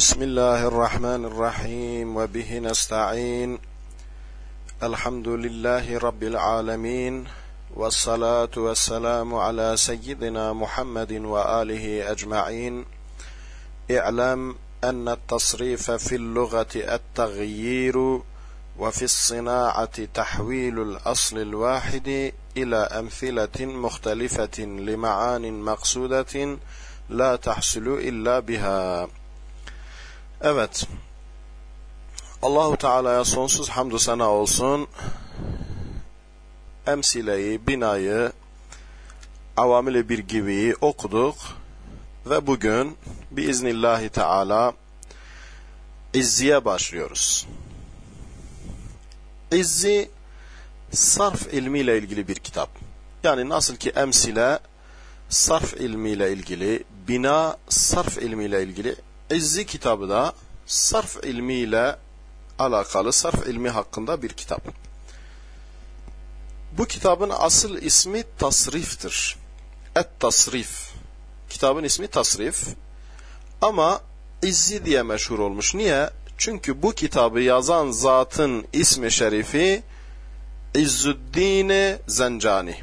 بسم الله الرحمن الرحيم وبه نستعين. الحمد لله رب العالمين والصلاة والسلام على سيدنا محمد وآله أجمعين. اعلم أن التصريف في اللغة التغيير وفي الصناعة تحويل الأصل الواحد إلى أمثلة مختلفة لمعان مقصودة لا تحصل إلا بها. Evet. Allahu Teala'ya sonsuz hamdü sana olsun. Emsileyi, binayı, avamili bir gibi okuduk ve bugün biiznillahi Teala İzzi'ye başlıyoruz. İzzi sarf ilmiyle ilgili bir kitap. Yani nasıl ki emsile sarf ilmiyle ilgili, bina sarf ilmiyle ilgili İzzi kitabı da sarf ilmiyle alakalı, sarf ilmi hakkında bir kitap. Bu kitabın asıl ismi tasriftir. Et tasrif. Kitabın ismi tasrif. Ama İzzi diye meşhur olmuş. Niye? Çünkü bu kitabı yazan zatın ismi şerifi İzzüddin Zencani.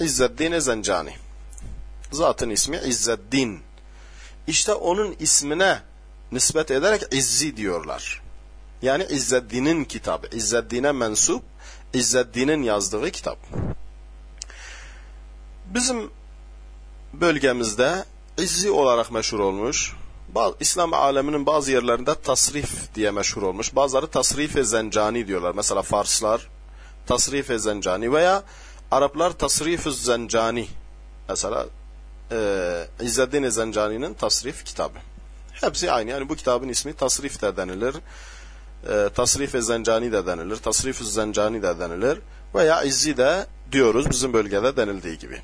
İzzeddin Zencani. Zatın ismi İzzeddin işte onun ismine nispet ederek İzzi diyorlar. Yani İzzeddin'in kitabı. İzzeddin'e mensup, İzzeddin'in yazdığı kitap. Bizim bölgemizde İzzi olarak meşhur olmuş. İslam aleminin bazı yerlerinde tasrif diye meşhur olmuş. Bazıları tasrif-i zencani diyorlar. Mesela Farslar tasrif-i zencani veya Araplar tasrif-i zencani. Mesela e, İzzeddin Zencani'nin tasrif kitabı. Hepsi aynı. Yani bu kitabın ismi tasrif de denilir. E, tasrif-i Zencani de denilir. Tasrif-i Zencani de denilir. Veya İzzi de diyoruz bizim bölgede denildiği gibi.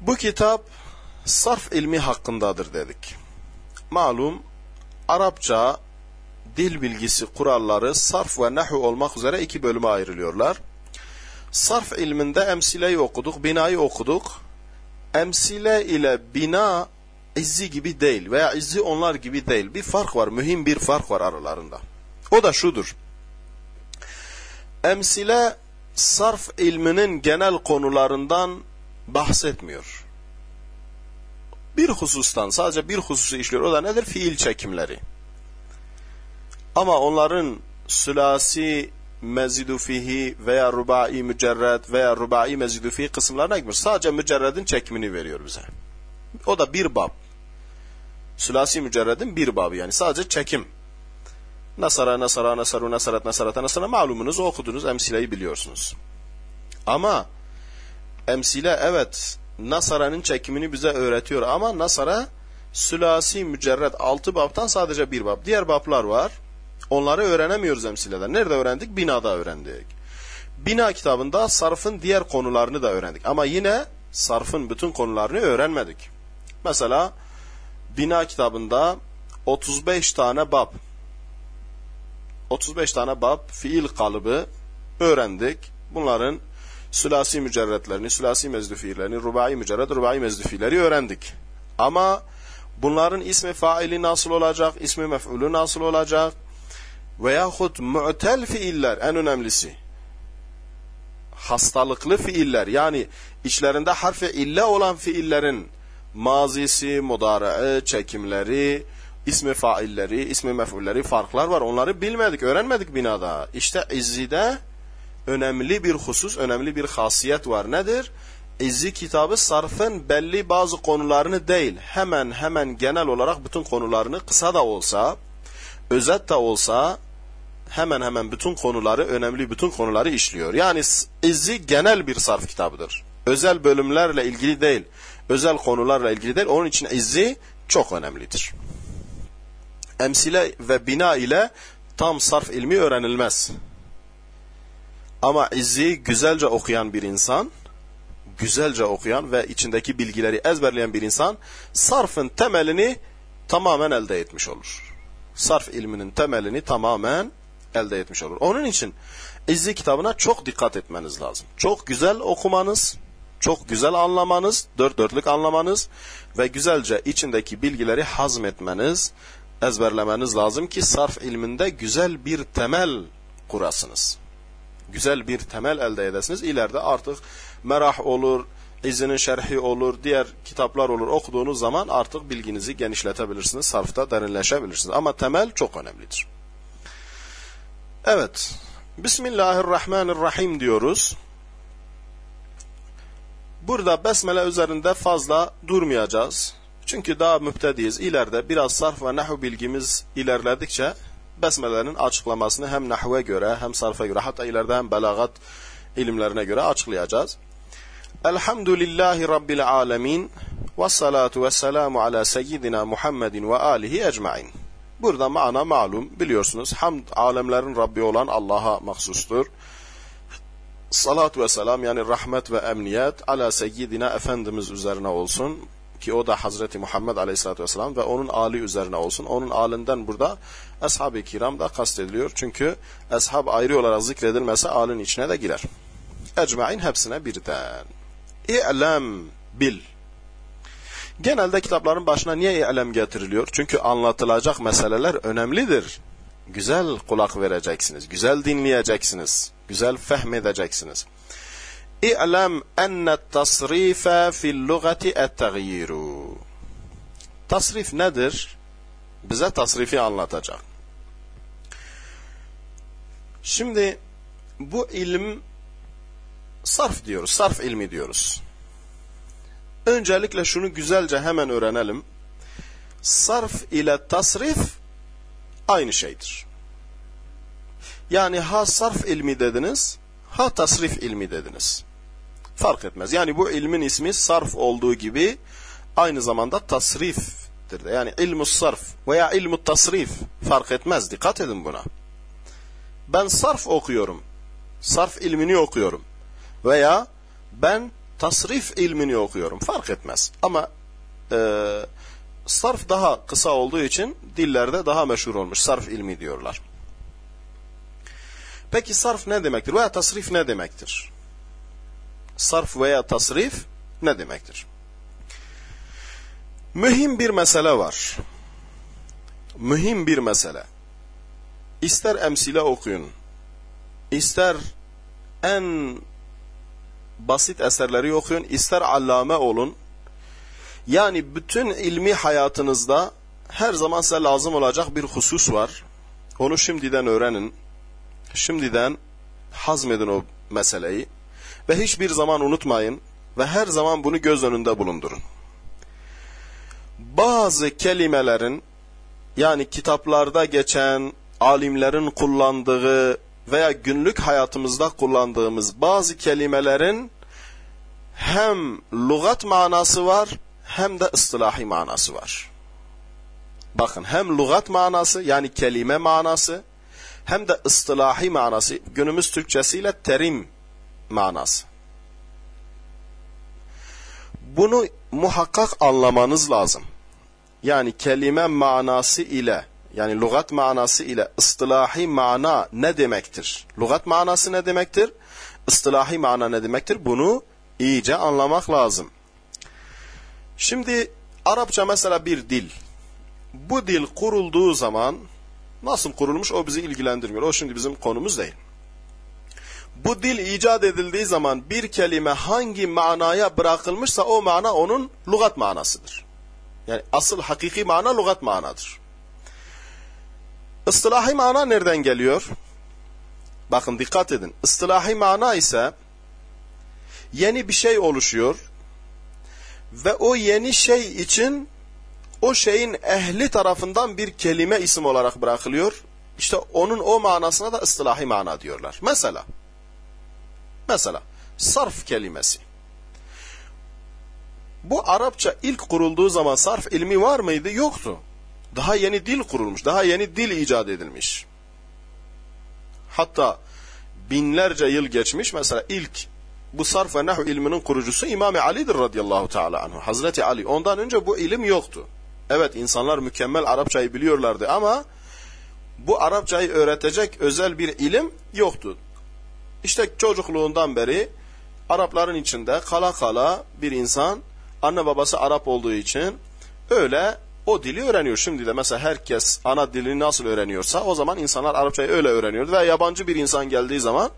Bu kitap sarf ilmi hakkındadır dedik. Malum Arapça dil bilgisi kuralları sarf ve nehu olmak üzere iki bölüme ayrılıyorlar. Sarf ilminde emsileyi okuduk, binayı okuduk emsile ile bina izzi gibi değil veya izzi onlar gibi değil. Bir fark var, mühim bir fark var aralarında. O da şudur. Emsile sarf ilminin genel konularından bahsetmiyor. Bir husustan sadece bir hususu işliyor. O da nedir? Fiil çekimleri. Ama onların sülasi mezidu fihi veya rubai mücerred veya rubai mezidu fihi kısımlarına gitmiyor. Sadece mücerredin çekimini veriyor bize. O da bir bab. Sülasi mücerredin bir babı yani sadece çekim. Nasara, nasara, nasaru, nasarat, nasarata, nasara malumunuz okudunuz, emsileyi biliyorsunuz. Ama emsile evet Nasara'nın çekimini bize öğretiyor ama Nasara sülasi mücerred altı babtan sadece bir bab. Diğer bablar var. Onları öğrenemiyoruz emsileden. Nerede öğrendik? Binada öğrendik. Bina kitabında sarfın diğer konularını da öğrendik. Ama yine sarfın bütün konularını öğrenmedik. Mesela bina kitabında 35 tane bab 35 tane bab fiil kalıbı öğrendik. Bunların sülasi mücerretlerini, sülasi mezdü fiillerini, rubai mücerret, rubai mezdü fiilleri öğrendik. Ama bunların ismi faili nasıl olacak, ismi mef'ulü nasıl olacak, veyahut mu'tel fiiller en önemlisi. Hastalıklı fiiller yani içlerinde harfi ille olan fiillerin mazisi, mudaraı, çekimleri, ismi failleri, ismi mef'ulleri farklar var. Onları bilmedik, öğrenmedik binada. İşte izzide önemli bir husus, önemli bir hasiyet var. Nedir? İzzi kitabı sarfın belli bazı konularını değil, hemen hemen genel olarak bütün konularını kısa da olsa, özet de olsa hemen hemen bütün konuları, önemli bütün konuları işliyor. Yani İzzi genel bir sarf kitabıdır. Özel bölümlerle ilgili değil, özel konularla ilgili değil. Onun için İzzi çok önemlidir. Emsile ve bina ile tam sarf ilmi öğrenilmez. Ama İzzi güzelce okuyan bir insan, güzelce okuyan ve içindeki bilgileri ezberleyen bir insan, sarfın temelini tamamen elde etmiş olur. Sarf ilminin temelini tamamen elde etmiş olur. Onun için İzzi kitabına çok dikkat etmeniz lazım. Çok güzel okumanız, çok güzel anlamanız, dört dörtlük anlamanız ve güzelce içindeki bilgileri hazmetmeniz, ezberlemeniz lazım ki sarf ilminde güzel bir temel kurasınız. Güzel bir temel elde edesiniz. İleride artık merah olur, izinin şerhi olur, diğer kitaplar olur okuduğunuz zaman artık bilginizi genişletebilirsiniz, sarfta derinleşebilirsiniz. Ama temel çok önemlidir. Evet, Bismillahirrahmanirrahim diyoruz. Burada besmele üzerinde fazla durmayacağız. Çünkü daha müptediyiz. İleride biraz sarf ve nahu bilgimiz ilerledikçe besmelerin açıklamasını hem nahve göre hem sarfa göre hatta ileride hem belagat ilimlerine göre açıklayacağız. Elhamdülillahi Rabbil alemin ve salatu ve selamu ala seyyidina Muhammedin ve alihi ecmain. Burada mana malum biliyorsunuz hamd alemlerin Rabbi olan Allah'a mahsustur. Salat ve selam yani rahmet ve emniyet ala seyyidina Efendimiz üzerine olsun ki o da Hazreti Muhammed Aleyhisselatü Vesselam ve onun Ali üzerine olsun. Onun alinden burada ashab-ı kiram da kastediliyor. Çünkü ashab ayrı olarak zikredilmese alın içine de girer. Ecmain hepsine birden. İ'lem bil. Genelde kitapların başına niye i'lem getiriliyor? Çünkü anlatılacak meseleler önemlidir. Güzel kulak vereceksiniz, güzel dinleyeceksiniz, güzel fehmedeceksiniz. İ'lem enne tasrife fil lugati et-tagyiru. Tasrif nedir? Bize tasrifi anlatacak. Şimdi bu ilim sarf diyoruz, sarf ilmi diyoruz. Öncelikle şunu güzelce hemen öğrenelim. Sarf ile tasrif aynı şeydir. Yani ha sarf ilmi dediniz, ha tasrif ilmi dediniz. Fark etmez. Yani bu ilmin ismi sarf olduğu gibi aynı zamanda tasriftir. Yani ilmu sarf veya ilmu tasrif fark etmez. Dikkat edin buna. Ben sarf okuyorum. Sarf ilmini okuyorum. Veya ben tasrif ilmini okuyorum. Fark etmez. Ama e, sarf daha kısa olduğu için dillerde daha meşhur olmuş. Sarf ilmi diyorlar. Peki sarf ne demektir? Veya tasrif ne demektir? Sarf veya tasrif ne demektir? Mühim bir mesele var. Mühim bir mesele. İster emsile okuyun, ister en basit eserleri okuyun, ister allame olun. Yani bütün ilmi hayatınızda her zaman size lazım olacak bir husus var. Onu şimdiden öğrenin. Şimdiden hazmedin o meseleyi. Ve hiçbir zaman unutmayın ve her zaman bunu göz önünde bulundurun. Bazı kelimelerin yani kitaplarda geçen alimlerin kullandığı veya günlük hayatımızda kullandığımız bazı kelimelerin hem lugat manası var hem de ıstılahi manası var. Bakın hem lugat manası yani kelime manası hem de ıstılahi manası günümüz Türkçesiyle terim manası. Bunu muhakkak anlamanız lazım. Yani kelime manası ile yani lugat manası ile ıstılahi mana ne demektir? Lugat manası ne demektir? Istılahi mana ne demektir? Bunu iyice anlamak lazım. Şimdi Arapça mesela bir dil. Bu dil kurulduğu zaman nasıl kurulmuş o bizi ilgilendirmiyor. O şimdi bizim konumuz değil. Bu dil icat edildiği zaman bir kelime hangi manaya bırakılmışsa o mana onun lugat manasıdır. Yani asıl hakiki mana lugat manadır. Istilahi mana nereden geliyor? Bakın dikkat edin. Istilahi mana ise yeni bir şey oluşuyor ve o yeni şey için o şeyin ehli tarafından bir kelime isim olarak bırakılıyor. İşte onun o manasına da ıstilahi mana diyorlar. Mesela mesela sarf kelimesi. Bu Arapça ilk kurulduğu zaman sarf ilmi var mıydı? Yoktu. Daha yeni dil kurulmuş, daha yeni dil icat edilmiş. Hatta binlerce yıl geçmiş. Mesela ilk bu sarf ve nahu ilminin kurucusu İmam Ali'dir radıyallahu teala anhu. Hazreti Ali. Ondan önce bu ilim yoktu. Evet insanlar mükemmel Arapçayı biliyorlardı ama bu Arapçayı öğretecek özel bir ilim yoktu. İşte çocukluğundan beri Arapların içinde kala kala bir insan anne babası Arap olduğu için öyle o dili öğreniyor. Şimdi de mesela herkes ana dilini nasıl öğreniyorsa o zaman insanlar Arapçayı öyle öğreniyordu. Ve yabancı bir insan geldiği zaman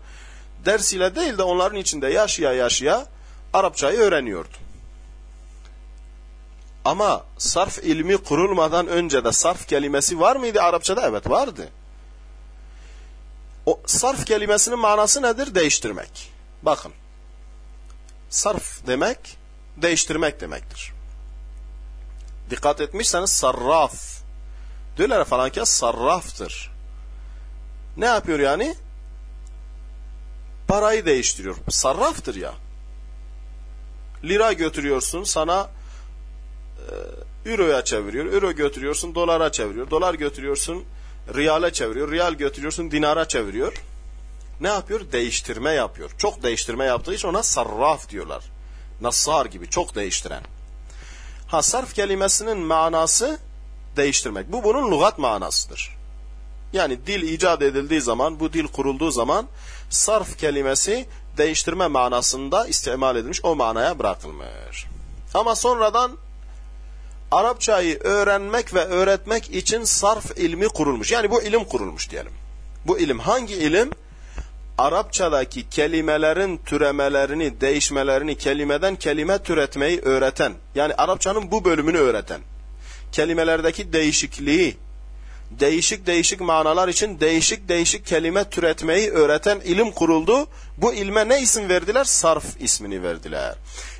dersiyle değil de onların içinde yaşaya yaşaya Arapçayı öğreniyordu. Ama sarf ilmi kurulmadan önce de sarf kelimesi var mıydı Arapçada? Evet vardı. O sarf kelimesinin manası nedir? Değiştirmek. Bakın. Sarf demek değiştirmek demektir. Dikkat etmişseniz sarraf. Diyorlar falan ki sarraftır. Ne yapıyor yani? Parayı değiştiriyor. Sarraftır ya. Lira götürüyorsun sana e, euroya çeviriyor. Euro götürüyorsun dolara çeviriyor. Dolar götürüyorsun riyale çeviriyor. Riyal götürüyorsun dinara çeviriyor. Ne yapıyor? Değiştirme yapıyor. Çok değiştirme yaptığı için ona sarraf diyorlar. Nassar gibi çok değiştiren. Ha sarf kelimesinin manası değiştirmek. Bu bunun lügat manasıdır. Yani dil icat edildiği zaman, bu dil kurulduğu zaman sarf kelimesi değiştirme manasında istimal edilmiş, o manaya bırakılmış. Ama sonradan Arapçayı öğrenmek ve öğretmek için sarf ilmi kurulmuş. Yani bu ilim kurulmuş diyelim. Bu ilim hangi ilim? Arapçadaki kelimelerin türemelerini, değişmelerini, kelimeden kelime türetmeyi öğreten, yani Arapçanın bu bölümünü öğreten, kelimelerdeki değişikliği, değişik değişik manalar için değişik değişik kelime türetmeyi öğreten ilim kuruldu. Bu ilme ne isim verdiler? Sarf ismini verdiler.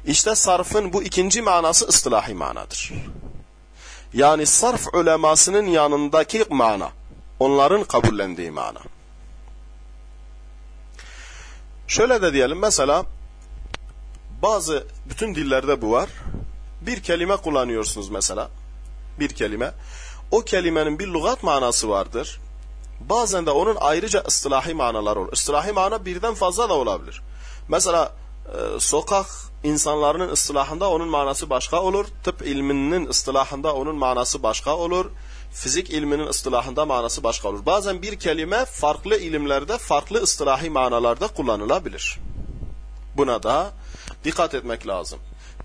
İşte sarfın bu ikinci manası ıstılahi manadır. Yani sarf ulemasının yanındaki mana. Onların kabullendiği mana. Şöyle de diyelim mesela bazı bütün dillerde bu var. Bir kelime kullanıyorsunuz mesela. Bir kelime. O kelimenin bir lügat manası vardır. Bazen de onun ayrıca ıslahi manalar olur. Islahi mana birden fazla da olabilir. Mesela e, sokak insanların ıslahında onun manası başka olur. Tıp ilminin ıslahında onun manası başka olur. Fizik ilminin ıslahında manası başka olur. Bazen bir kelime farklı ilimlerde farklı ıslahi manalarda kullanılabilir. Buna da dikkat etmek lazım.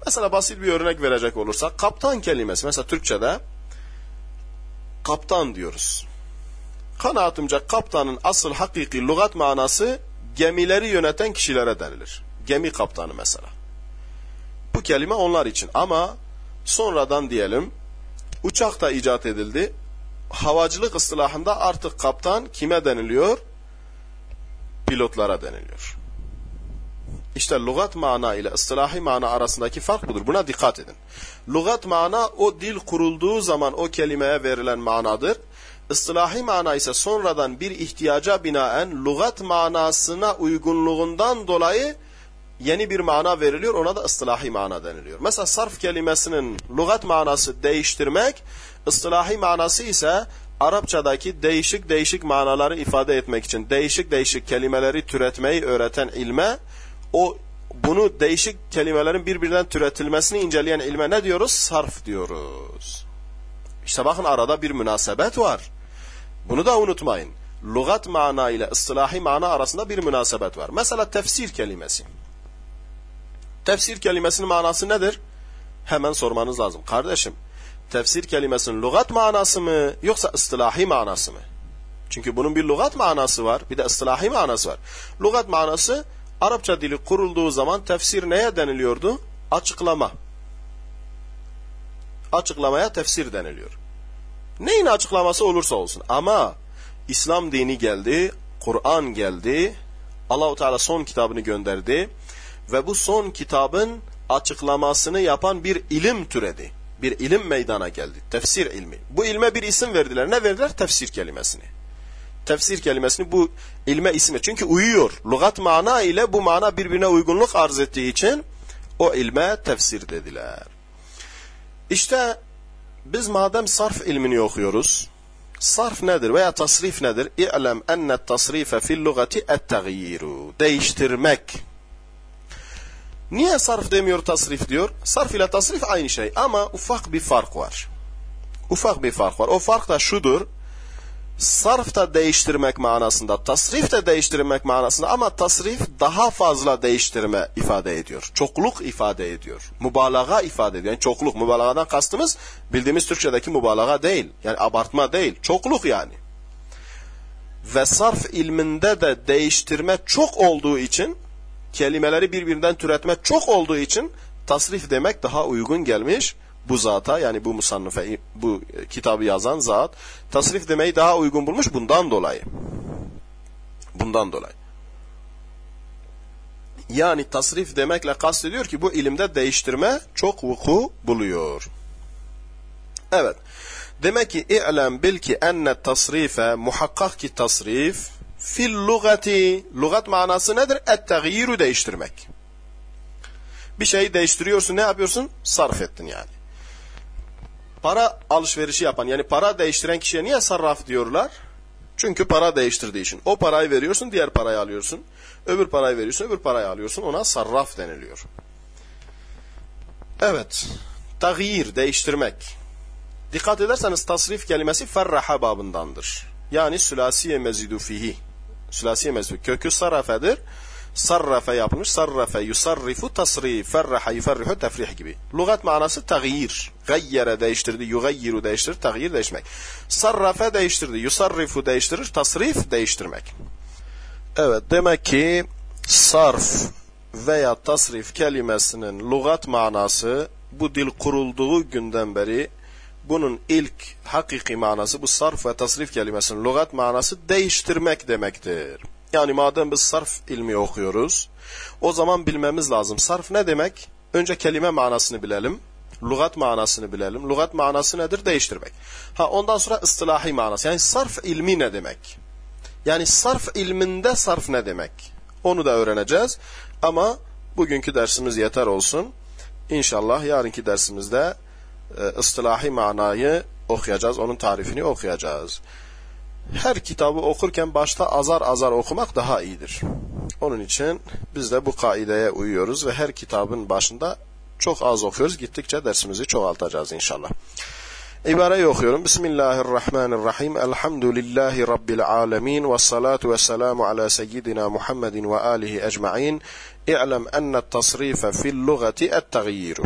Mesela basit bir örnek verecek olursak kaptan kelimesi mesela Türkçe'de kaptan diyoruz. Kanaatimce kaptanın asıl hakiki lügat manası gemileri yöneten kişilere denilir. Gemi kaptanı mesela. Bu kelime onlar için ama sonradan diyelim uçak da icat edildi. Havacılık ıslahında artık kaptan kime deniliyor? Pilotlara deniliyor. İşte lügat mana ile ıslahi mana arasındaki fark budur. Buna dikkat edin. Lügat mana o dil kurulduğu zaman o kelimeye verilen manadır. Islahi mana ise sonradan bir ihtiyaca binaen lügat manasına uygunluğundan dolayı yeni bir mana veriliyor. Ona da ıslahi mana deniliyor. Mesela sarf kelimesinin lügat manası değiştirmek, ıslahi manası ise Arapçadaki değişik değişik manaları ifade etmek için değişik değişik kelimeleri türetmeyi öğreten ilme o bunu değişik kelimelerin birbirinden türetilmesini inceleyen ilme ne diyoruz? Sarf diyoruz. İşte bakın arada bir münasebet var. Bunu da unutmayın. Lugat mana ile ıslahi mana arasında bir münasebet var. Mesela tefsir kelimesi. Tefsir kelimesinin manası nedir? Hemen sormanız lazım. Kardeşim, tefsir kelimesinin lugat manası mı yoksa ıslahi manası mı? Çünkü bunun bir lugat manası var, bir de ıslahi manası var. Lugat manası Arapça dili kurulduğu zaman tefsir neye deniliyordu? Açıklama. Açıklamaya tefsir deniliyor. Neyin açıklaması olursa olsun ama İslam dini geldi, Kur'an geldi, Allahu Teala son kitabını gönderdi ve bu son kitabın açıklamasını yapan bir ilim türedi. Bir ilim meydana geldi. Tefsir ilmi. Bu ilme bir isim verdiler. Ne verdiler? Tefsir kelimesini tefsir kelimesini bu ilme isme. Çünkü uyuyor. Lugat mana ile bu mana birbirine uygunluk arz ettiği için o ilme tefsir dediler. İşte biz madem sarf ilmini okuyoruz, sarf nedir veya tasrif nedir? İ'lem enne tasrife fil lugati et-tagyiru. Değiştirmek. Niye sarf demiyor tasrif diyor? Sarf ile tasrif aynı şey ama ufak bir fark var. Ufak bir fark var. O fark da şudur sarf da değiştirmek manasında, tasrif de değiştirmek manasında ama tasrif daha fazla değiştirme ifade ediyor. Çokluk ifade ediyor. Mübalağa ifade ediyor. Yani çokluk, mübalağadan kastımız bildiğimiz Türkçedeki mübalağa değil. Yani abartma değil, çokluk yani. Ve sarf ilminde de değiştirme çok olduğu için, kelimeleri birbirinden türetme çok olduğu için tasrif demek daha uygun gelmiş bu zata yani bu musannıfe bu kitabı yazan zat tasrif demeyi daha uygun bulmuş bundan dolayı. Bundan dolayı. Yani tasrif demekle kastediyor ki bu ilimde değiştirme çok vuku buluyor. Evet. Demek ki i'lem bil ki enne tasrife muhakkak ki tasrif fil lugati lugat manası nedir? Et değiştirmek. Bir şeyi değiştiriyorsun ne yapıyorsun? Sarf ettin yani para alışverişi yapan yani para değiştiren kişiye niye sarraf diyorlar? Çünkü para değiştirdiği için. O parayı veriyorsun, diğer parayı alıyorsun. Öbür parayı veriyorsun, öbür parayı alıyorsun. Ona sarraf deniliyor. Evet. Tağyir, değiştirmek. Dikkat ederseniz tasrif kelimesi ferraha babındandır. Yani sülasiye mezidu fihi. Sülasiye mezidu. Kökü sarrafedir sarrafe yapılmış. Sarrafe yusarrifu tasrif. Ferraha yuferrihu tefrih gibi. Lugat manası tağyir. Gayyere değiştirdi. Yugayyiru değiştirir. Tağyir değiştirmek. Sarrafe değiştirdi. Yusarrifu değiştirir. Tasrif değiştirmek. Evet demek ki sarf veya tasrif kelimesinin lugat manası bu dil kurulduğu günden beri bunun ilk hakiki manası bu sarf ve tasrif kelimesinin lugat manası değiştirmek demektir. Yani madem biz sarf ilmi okuyoruz, o zaman bilmemiz lazım. Sarf ne demek? Önce kelime manasını bilelim. Lugat manasını bilelim. Lugat manası nedir? Değiştirmek. Ha ondan sonra ıstılahi manası. Yani sarf ilmi ne demek? Yani sarf ilminde sarf ne demek? Onu da öğreneceğiz. Ama bugünkü dersimiz yeter olsun. İnşallah yarınki dersimizde e, ıstılahi manayı okuyacağız. Onun tarifini okuyacağız her kitabı okurken başta azar azar okumak daha iyidir. Onun için biz de bu kaideye uyuyoruz ve her kitabın başında çok az okuyoruz. Gittikçe dersimizi çoğaltacağız inşallah. İbareyi okuyorum. Bismillahirrahmanirrahim. Elhamdülillahi Rabbil alemin. Ve salatu ve selamu ala seyyidina Muhammedin ve alihi ecma'in. İ'lem enne tasrife fil lugati et-tagyiru.